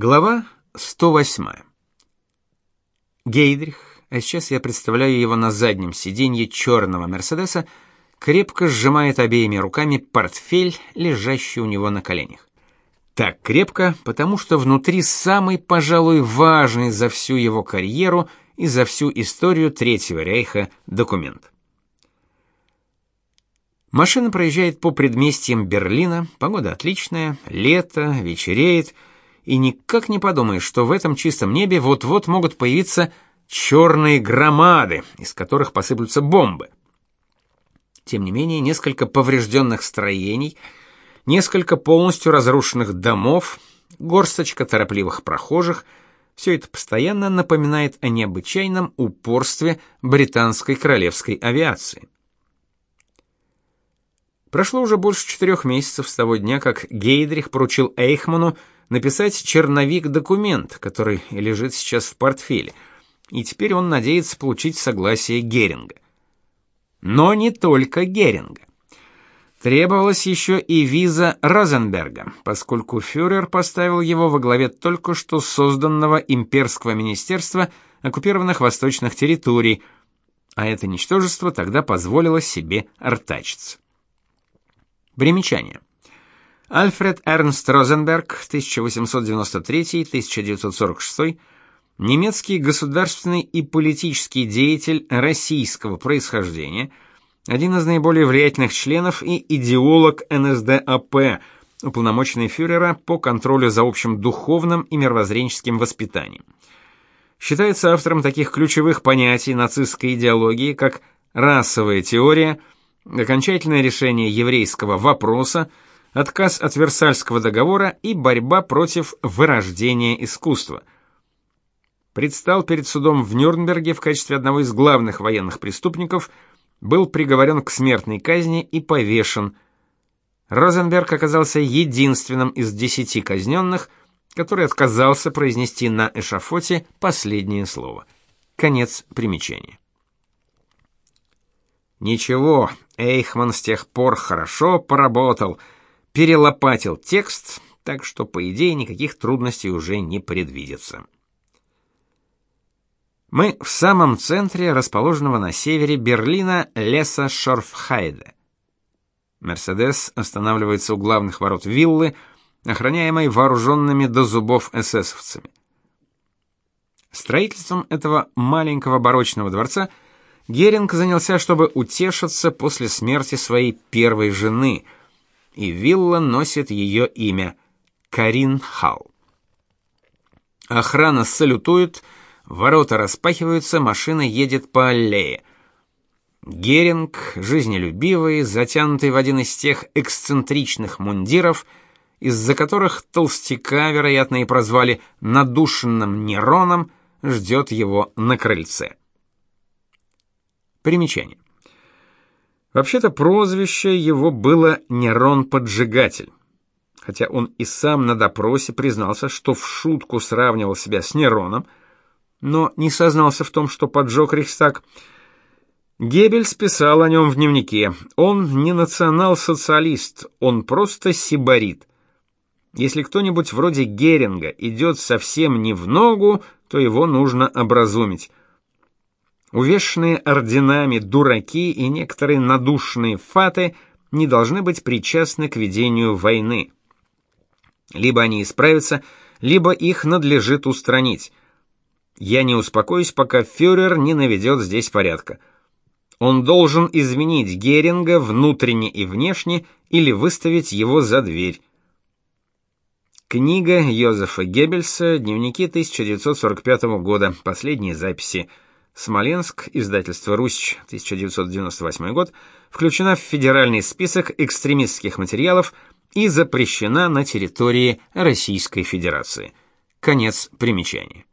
Глава 108. Гейдрих, а сейчас я представляю его на заднем сиденье черного Мерседеса, крепко сжимает обеими руками портфель, лежащий у него на коленях. Так крепко, потому что внутри самый, пожалуй, важный за всю его карьеру и за всю историю Третьего рейха документ. Машина проезжает по предместьям Берлина, погода отличная, лето, вечереет — и никак не подумаешь, что в этом чистом небе вот-вот могут появиться черные громады, из которых посыплются бомбы. Тем не менее, несколько поврежденных строений, несколько полностью разрушенных домов, горсточка торопливых прохожих — все это постоянно напоминает о необычайном упорстве британской королевской авиации. Прошло уже больше четырех месяцев с того дня, как Гейдрих поручил Эйхману написать черновик-документ, который лежит сейчас в портфеле, и теперь он надеется получить согласие Геринга. Но не только Геринга. Требовалась еще и виза Розенберга, поскольку фюрер поставил его во главе только что созданного имперского министерства оккупированных восточных территорий, а это ничтожество тогда позволило себе артачиться. Примечание. Альфред Эрнст Розенберг, 1893-1946, немецкий государственный и политический деятель российского происхождения, один из наиболее влиятельных членов и идеолог НСДАП, уполномоченный фюрера по контролю за общим духовным и мировоззренческим воспитанием. Считается автором таких ключевых понятий нацистской идеологии, как расовая теория, окончательное решение еврейского вопроса, отказ от Версальского договора и борьба против вырождения искусства. Предстал перед судом в Нюрнберге в качестве одного из главных военных преступников, был приговорен к смертной казни и повешен. Розенберг оказался единственным из десяти казненных, который отказался произнести на эшафоте последнее слово. Конец примечания. Ничего, Эйхман с тех пор хорошо поработал — перелопатил текст, так что, по идее, никаких трудностей уже не предвидится. Мы в самом центре расположенного на севере Берлина леса Шорфхайде. Мерседес останавливается у главных ворот виллы, охраняемой вооруженными до зубов эсэсовцами. Строительством этого маленького барочного дворца Геринг занялся, чтобы утешиться после смерти своей первой жены – и вилла носит ее имя Карин Хал. Охрана салютует, ворота распахиваются, машина едет по аллее. Геринг, жизнелюбивый, затянутый в один из тех эксцентричных мундиров, из-за которых толстяка, вероятно, и прозвали надушенным Нероном, ждет его на крыльце. Примечание. Вообще-то прозвище его было Нерон-поджигатель. Хотя он и сам на допросе признался, что в шутку сравнивал себя с Нероном, но не сознался в том, что поджег Рейхстаг. Геббельс писал о нем в дневнике. Он не национал-социалист, он просто сибарит. Если кто-нибудь вроде Геринга идет совсем не в ногу, то его нужно образумить. Увешанные орденами дураки и некоторые надушные фаты не должны быть причастны к ведению войны. Либо они исправятся, либо их надлежит устранить. Я не успокоюсь, пока фюрер не наведет здесь порядка. Он должен изменить Геринга внутренне и внешне или выставить его за дверь. Книга Йозефа Геббельса, дневники 1945 года, последние записи. Смоленск, издательство Русь, 1998 год, включена в федеральный список экстремистских материалов и запрещена на территории Российской Федерации. Конец примечания.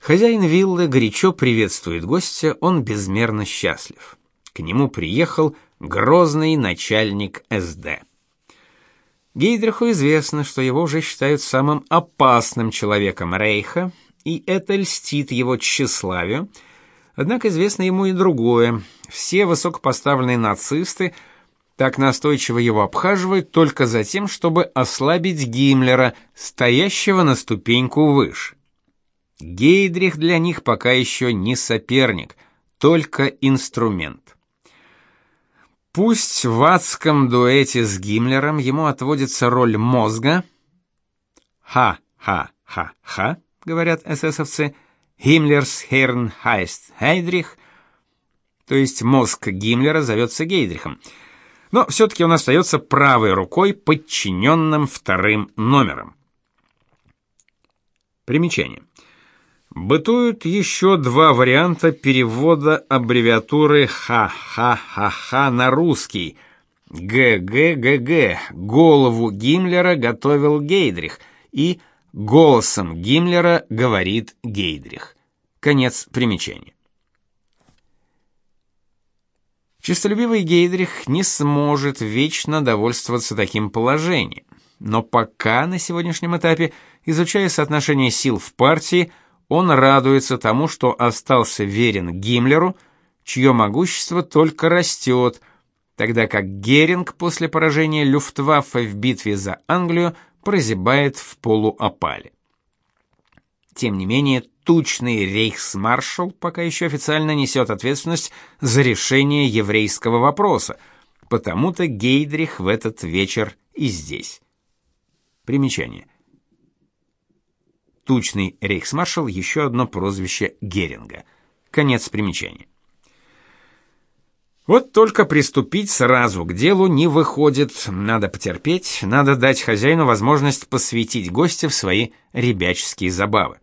Хозяин виллы горячо приветствует гостя, он безмерно счастлив. К нему приехал грозный начальник СД. Гейдриху известно, что его уже считают самым опасным человеком Рейха, и это льстит его тщеславию. Однако известно ему и другое. Все высокопоставленные нацисты, так настойчиво его обхаживают только за тем, чтобы ослабить Гиммлера, стоящего на ступеньку выше. Гейдрих для них пока еще не соперник, только инструмент. Пусть в адском дуэте с Гиммлером ему отводится роль мозга. Ха-ха-ха-ха, говорят эсэсовцы. Гиммлерс Херн heißt Гейдрих, то есть мозг Гиммлера зовется Гейдрихом. Но все-таки он остается правой рукой, подчиненным вторым номером. Примечание. Бытуют еще два варианта перевода аббревиатуры ха-ха-ха-ха на русский. ГГГГ. Голову Гиммлера готовил Гейдрих и голосом Гиммлера говорит Гейдрих. Конец примечания. Чистолюбивый Гейдрих не сможет вечно довольствоваться таким положением. Но пока на сегодняшнем этапе, изучая соотношение сил в партии, он радуется тому, что остался верен Гиммлеру, чье могущество только растет, тогда как Геринг после поражения Люфтваффе в битве за Англию прозябает в полуопале. Тем не менее, тучный рейхсмаршал пока еще официально несет ответственность за решение еврейского вопроса, потому-то Гейдрих в этот вечер и здесь. Примечание. Тучный рейхсмаршал еще одно прозвище Геринга. Конец примечания. Вот только приступить сразу к делу не выходит. Надо потерпеть, надо дать хозяину возможность посвятить гостя в свои ребяческие забавы.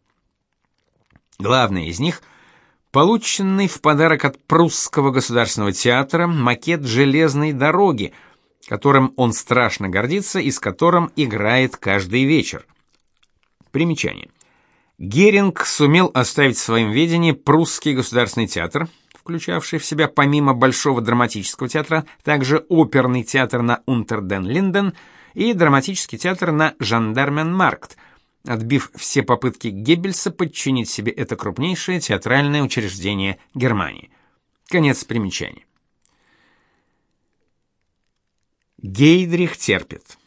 Главный из них полученный в подарок от прусского государственного театра макет железной дороги, которым он страшно гордится и с которым играет каждый вечер. Примечание. Геринг сумел оставить в своем ведении прусский государственный театр, включавший в себя помимо Большого драматического театра также оперный театр на Унтерден-Линден и драматический театр на Жандарменмаркт – отбив все попытки Геббельса подчинить себе это крупнейшее театральное учреждение Германии. Конец примечания. Гейдрих терпит.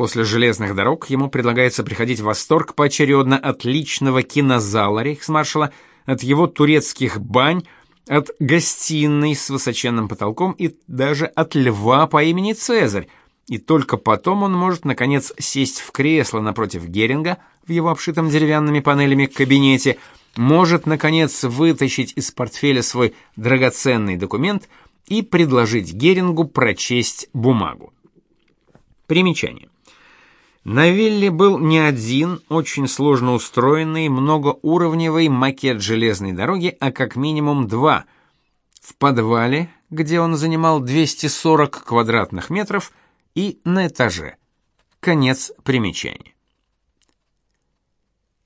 После железных дорог ему предлагается приходить в восторг поочередно от личного кинозала рейхсмаршала, от его турецких бань, от гостиной с высоченным потолком и даже от льва по имени Цезарь, и только потом он может наконец сесть в кресло напротив Геринга в его обшитом деревянными панелями кабинете, может наконец вытащить из портфеля свой драгоценный документ и предложить Герингу прочесть бумагу. Примечание. На вилле был не один очень сложно устроенный многоуровневый макет железной дороги, а как минимум два. В подвале, где он занимал 240 квадратных метров, и на этаже. Конец примечания.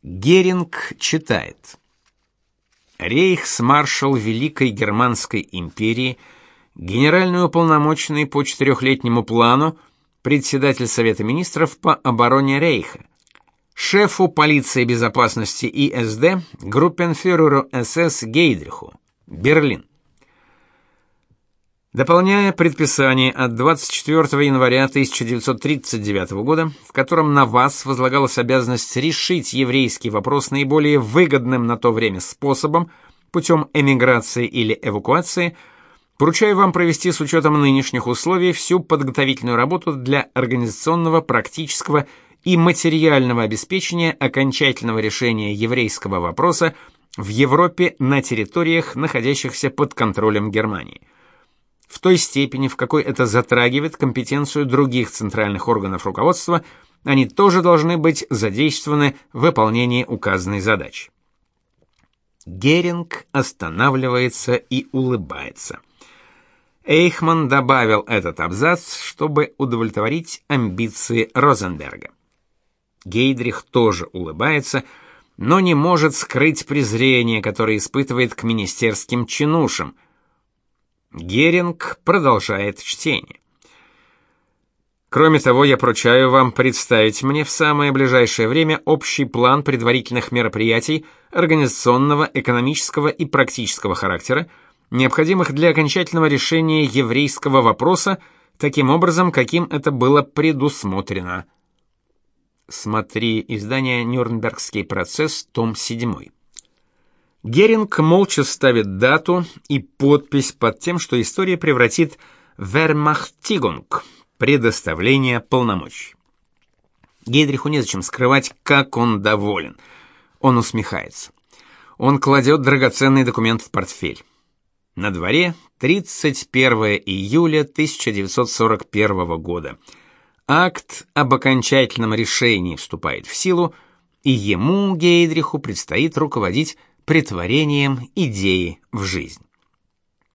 Геринг читает. Рейхсмаршал Великой Германской империи, генеральный уполномоченный по четырехлетнему плану, председатель Совета министров по обороне Рейха, шефу полиции безопасности ИСД, группенфюреру СС Гейдриху, Берлин. Дополняя предписание от 24 января 1939 года, в котором на вас возлагалась обязанность решить еврейский вопрос наиболее выгодным на то время способом, путем эмиграции или эвакуации, поручаю вам провести с учетом нынешних условий всю подготовительную работу для организационного, практического и материального обеспечения окончательного решения еврейского вопроса в Европе на территориях, находящихся под контролем Германии в той степени, в какой это затрагивает компетенцию других центральных органов руководства, они тоже должны быть задействованы в выполнении указанной задачи. Геринг останавливается и улыбается. Эйхман добавил этот абзац, чтобы удовлетворить амбиции Розенберга. Гейдрих тоже улыбается, но не может скрыть презрение, которое испытывает к министерским чинушам, Геринг продолжает чтение. Кроме того, я поручаю вам представить мне в самое ближайшее время общий план предварительных мероприятий организационного, экономического и практического характера, необходимых для окончательного решения еврейского вопроса таким образом, каким это было предусмотрено. Смотри издание Нюрнбергский процесс, том 7. Геринг молча ставит дату и подпись под тем, что история превратит Вермахтигунг предоставление полномочий. Гейдриху незачем скрывать, как он доволен. Он усмехается. Он кладет драгоценный документ в портфель. На дворе 31 июля 1941 года. Акт об окончательном решении вступает в силу, и ему, Гейдриху, предстоит руководить притворением идеи в жизнь.